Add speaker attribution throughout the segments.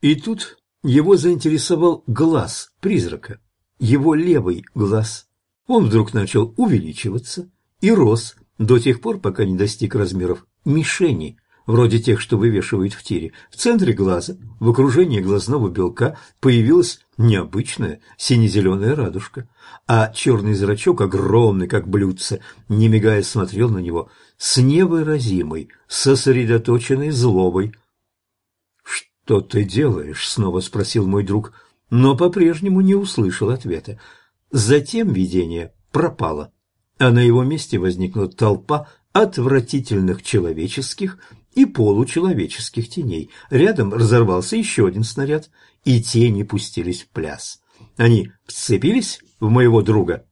Speaker 1: И тут его заинтересовал глаз призрака, его левый глаз. Он вдруг начал увеличиваться и рос до тех пор, пока не достиг размеров мишени, вроде тех, что вывешивают в тире. В центре глаза, в окружении глазного белка, появилась необычная сине-зеленая радужка, а черный зрачок, огромный как блюдце, не мигая смотрел на него с невыразимой, сосредоточенной злобой. «Что ты делаешь?» — снова спросил мой друг, но по-прежнему не услышал ответа. Затем видение пропало, а на его месте возникла толпа отвратительных человеческих и получеловеческих теней. Рядом разорвался еще один снаряд, и тени пустились в пляс. Они вцепились в моего друга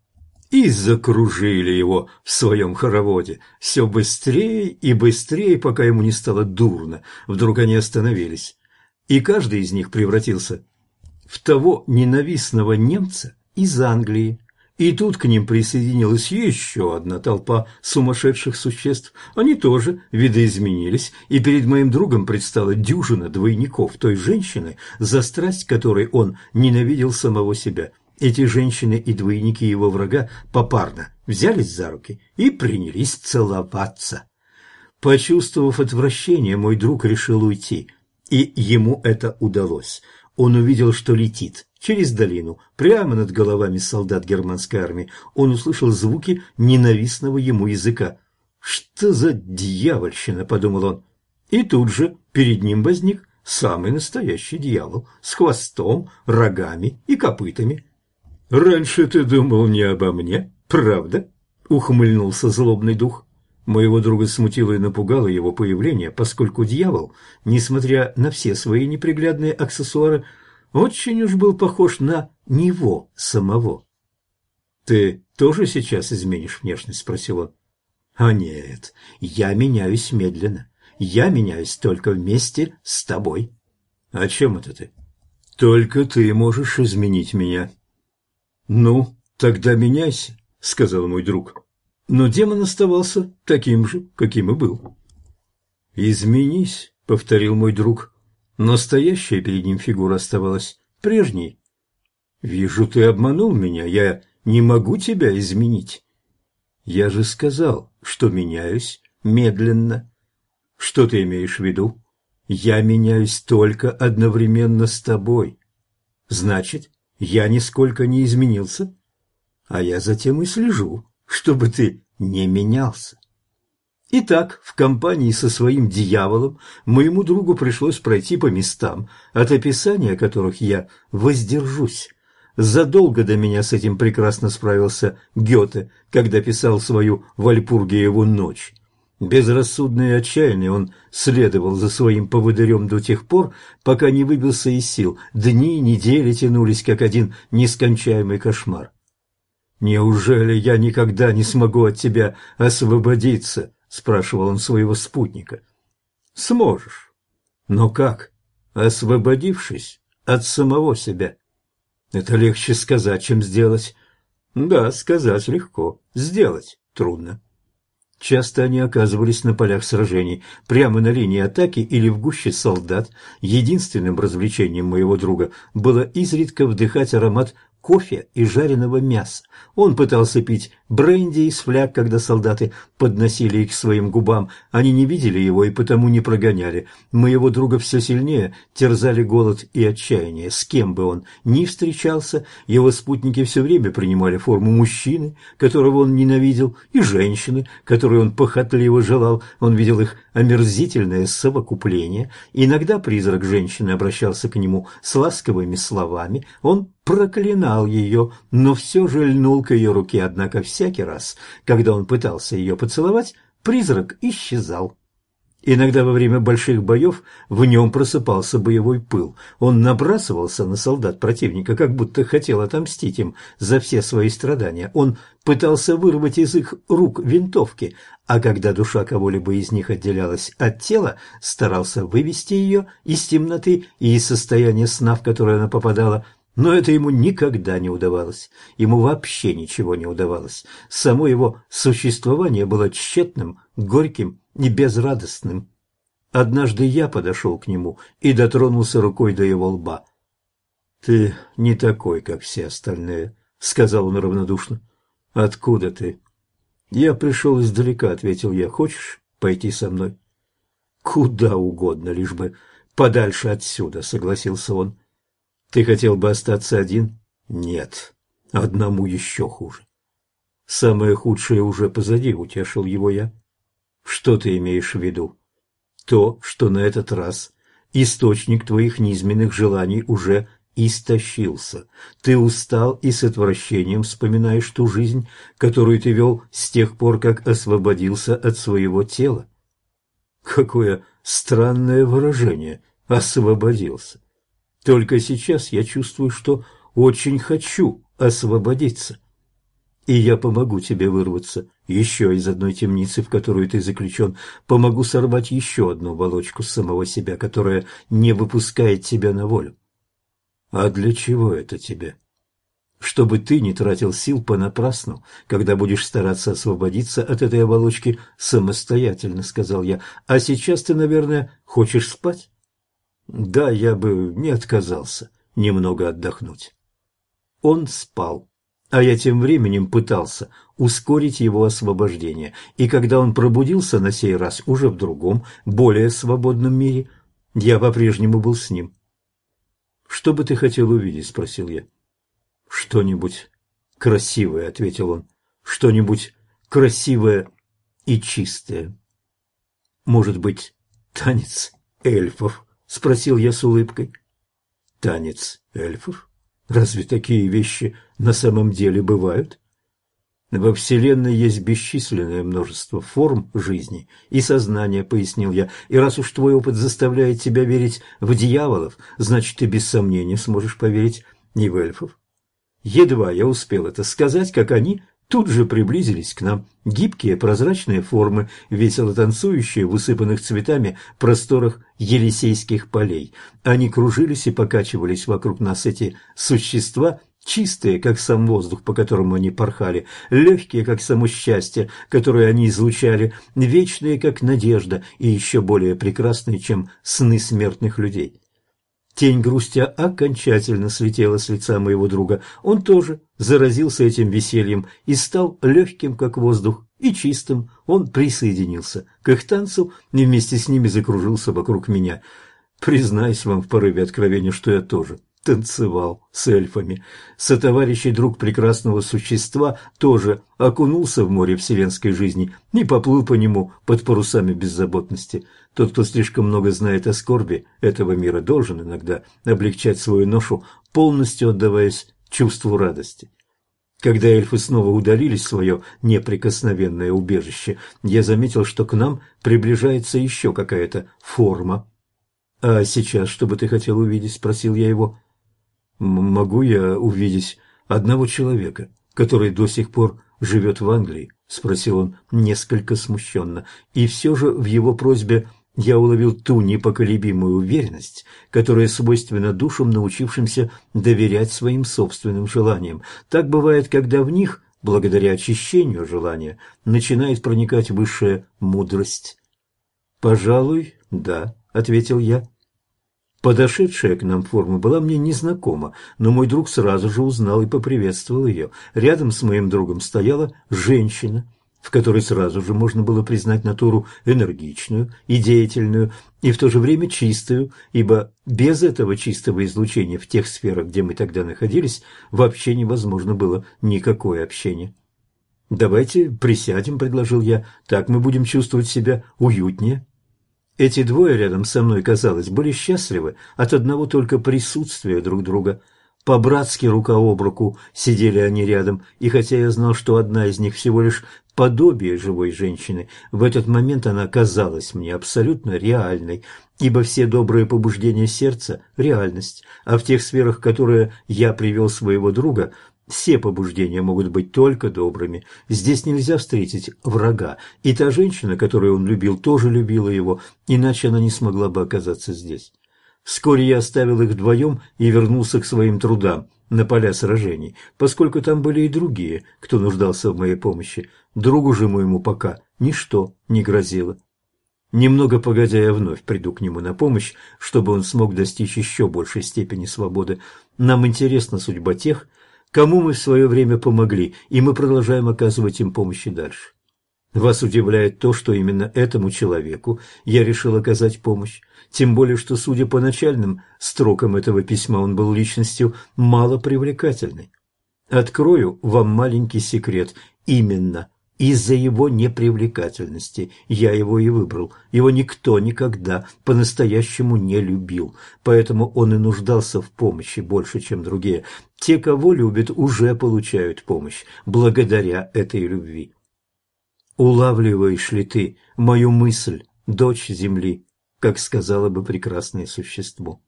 Speaker 1: и закружили его в своем хороводе. Все быстрее и быстрее, пока ему не стало дурно. Вдруг они остановились, и каждый из них превратился в того ненавистного немца из Англии, и тут к ним присоединилась еще одна толпа сумасшедших существ. Они тоже видоизменились, и перед моим другом предстала дюжина двойников той женщины, за страсть которой он ненавидел самого себя. Эти женщины и двойники его врага попарно взялись за руки и принялись целоваться. Почувствовав отвращение, мой друг решил уйти, и ему это удалось. Он увидел, что летит через долину, прямо над головами солдат германской армии. Он услышал звуки ненавистного ему языка. «Что за дьявольщина?» – подумал он. И тут же перед ним возник самый настоящий дьявол с хвостом, рогами и копытами. «Раньше ты думал не обо мне, правда?» – ухмыльнулся злобный дух. Моего друга смутило и напугало его появление, поскольку дьявол, несмотря на все свои неприглядные аксессуары, очень уж был похож на него самого. «Ты тоже сейчас изменишь внешность?» – спросил он. «А нет, я меняюсь медленно. Я меняюсь только вместе с тобой». «О чем это ты?» «Только ты можешь изменить меня». «Ну, тогда меняйся», – сказал мой друг. Но демон оставался таким же, каким и был. «Изменись», — повторил мой друг. Настоящая перед ним фигура оставалась прежней. «Вижу, ты обманул меня. Я не могу тебя изменить». «Я же сказал, что меняюсь медленно». «Что ты имеешь в виду?» «Я меняюсь только одновременно с тобой». «Значит, я нисколько не изменился?» «А я затем и слежу, чтобы ты не менялся. Итак, в компании со своим дьяволом моему другу пришлось пройти по местам, от описания которых я воздержусь. Задолго до меня с этим прекрасно справился Гёте, когда писал свою «Вальпургиеву ночь». Безрассудный и отчаянный он следовал за своим поводырем до тех пор, пока не выбился из сил. Дни и недели тянулись, как один нескончаемый кошмар. «Неужели я никогда не смогу от тебя освободиться?» – спрашивал он своего спутника. «Сможешь. Но как? Освободившись от самого себя. Это легче сказать, чем сделать. Да, сказать легко, сделать трудно. Часто они оказывались на полях сражений, прямо на линии атаки или в гуще солдат. Единственным развлечением моего друга было изредка вдыхать аромат кофе и жареного мяса. Он пытался пить бренди из фляг, когда солдаты подносили их к своим губам. Они не видели его и потому не прогоняли. Моего друга все сильнее терзали голод и отчаяние. С кем бы он ни встречался, его спутники все время принимали форму мужчины, которого он ненавидел, и женщины, которую он похотливо желал. Он видел их омерзительное совокупление. Иногда призрак женщины обращался к нему с ласковыми словами. Он проклинал ее, но все же льнул к ее руке, однако всякий раз, когда он пытался ее поцеловать, призрак исчезал. Иногда во время больших боев в нем просыпался боевой пыл. Он набрасывался на солдат противника, как будто хотел отомстить им за все свои страдания. Он пытался вырвать из их рук винтовки, а когда душа кого-либо из них отделялась от тела, старался вывести ее из темноты и из состояния сна, в которое она попадала – но это ему никогда не удавалось. Ему вообще ничего не удавалось. Само его существование было тщетным, горьким и безрадостным. Однажды я подошел к нему и дотронулся рукой до его лба. «Ты не такой, как все остальные», — сказал он равнодушно. «Откуда ты?» «Я пришел издалека», — ответил я. «Хочешь пойти со мной?» «Куда угодно, лишь бы подальше отсюда», — согласился он. «Ты хотел бы остаться один?» «Нет, одному еще хуже». «Самое худшее уже позади», — утешил его я. «Что ты имеешь в виду?» «То, что на этот раз источник твоих низменных желаний уже истощился. Ты устал и с отвращением вспоминаешь ту жизнь, которую ты вел с тех пор, как освободился от своего тела. Какое странное выражение «освободился». Только сейчас я чувствую, что очень хочу освободиться. И я помогу тебе вырваться еще из одной темницы, в которую ты заключен. Помогу сорвать еще одну оболочку самого себя, которая не выпускает тебя на волю. А для чего это тебе? Чтобы ты не тратил сил понапрасну, когда будешь стараться освободиться от этой оболочки самостоятельно, сказал я. А сейчас ты, наверное, хочешь спать? Да, я бы не отказался немного отдохнуть. Он спал, а я тем временем пытался ускорить его освобождение, и когда он пробудился на сей раз уже в другом, более свободном мире, я по-прежнему был с ним. «Что бы ты хотел увидеть?» – спросил я. «Что-нибудь красивое», – ответил он. «Что-нибудь красивое и чистое». «Может быть, танец эльфов?» – спросил я с улыбкой. «Танец эльфов? Разве такие вещи на самом деле бывают?» Во Вселенной есть бесчисленное множество форм жизни и сознания, пояснил я, и раз уж твой опыт заставляет тебя верить в дьяволов, значит, ты без сомнения сможешь поверить и в эльфов. Едва я успел это сказать, как они тут же приблизились к нам. Гибкие прозрачные формы, весело танцующие в усыпанных цветами просторах Елисейских полей. Они кружились и покачивались вокруг нас, эти существа, чистые, как сам воздух, по которому они порхали, легкие, как само счастье, которое они излучали, вечные, как надежда, и еще более прекрасные, чем сны смертных людей. Тень грустя окончательно слетела с лица моего друга. Он тоже заразился этим весельем и стал легким, как воздух, и чистым. Он присоединился к их танцу и вместе с ними закружился вокруг меня. Признаюсь вам в порыве откровения, что я тоже танцевал с эльфами. Сотоварищий друг прекрасного существа тоже окунулся в море вселенской жизни и поплыл по нему под парусами беззаботности. Тот, кто слишком много знает о скорби этого мира, должен иногда облегчать свою ношу, полностью отдаваясь чувству радости. Когда эльфы снова удалились в свое неприкосновенное убежище, я заметил, что к нам приближается еще какая-то форма. «А сейчас что бы ты хотел увидеть?» – спросил я его могу я увидеть одного человека, который до сих пор живет в Англии?» – спросил он несколько смущенно. И все же в его просьбе я уловил ту непоколебимую уверенность, которая свойственна душам, научившимся доверять своим собственным желаниям. Так бывает, когда в них, благодаря очищению желания, начинает проникать высшая мудрость. «Пожалуй, да», — ответил я. Подошедшая к нам форма была мне незнакома, но мой друг сразу же узнал и поприветствовал ее. Рядом с моим другом стояла женщина, в которой сразу же можно было признать натуру энергичную и деятельную, и в то же время чистую, ибо без этого чистого излучения в тех сферах, где мы тогда находились, вообще невозможно было никакое общение. «Давайте присядем», — предложил я, — «так мы будем чувствовать себя уютнее». Эти двое рядом со мной, казалось, были счастливы от одного только присутствия друг друга. По-братски рука об руку сидели они рядом, и хотя я знал, что одна из них всего лишь подобие живой женщины, в этот момент она казалась мне абсолютно реальной, ибо все добрые побуждения сердца – реальность, а в тех сферах, которые я привел своего друга – все побуждения могут быть только добрыми. Здесь нельзя встретить врага. И та женщина, которую он любил, тоже любила его, иначе она не смогла бы оказаться здесь. Вскоре я оставил их вдвоем и вернулся к своим трудам на поля сражений, поскольку там были и другие, кто нуждался в моей помощи. Другу же моему пока ничто не грозило. Немного погодя, я вновь приду к нему на помощь, чтобы он смог достичь еще большей степени свободы. Нам интересна судьба тех, кому мы в свое время помогли, и мы продолжаем оказывать им помощь и дальше. Вас удивляет то, что именно этому человеку я решил оказать помощь, тем более, что, судя по начальным строкам этого письма, он был личностью малопривлекательной. Открою вам маленький секрет. Именно из-за его непривлекательности я его и выбрал. Его никто никогда по-настоящему не любил, поэтому он и нуждался в помощи больше, чем другие. Те, кого любят, уже получают помощь благодаря этой любви. Улавливаешь ли ты мою мысль, дочь Земли, как сказала бы прекрасное существо?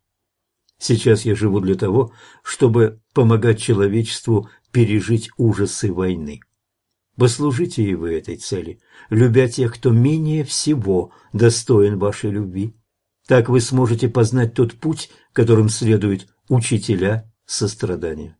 Speaker 1: Сейчас я живу для того, чтобы помогать человечеству пережить ужасы войны. Послужите и вы этой цели, любя тех, кто менее всего достоин вашей любви. Так вы сможете познать тот путь, которым следуют учителя сострадания.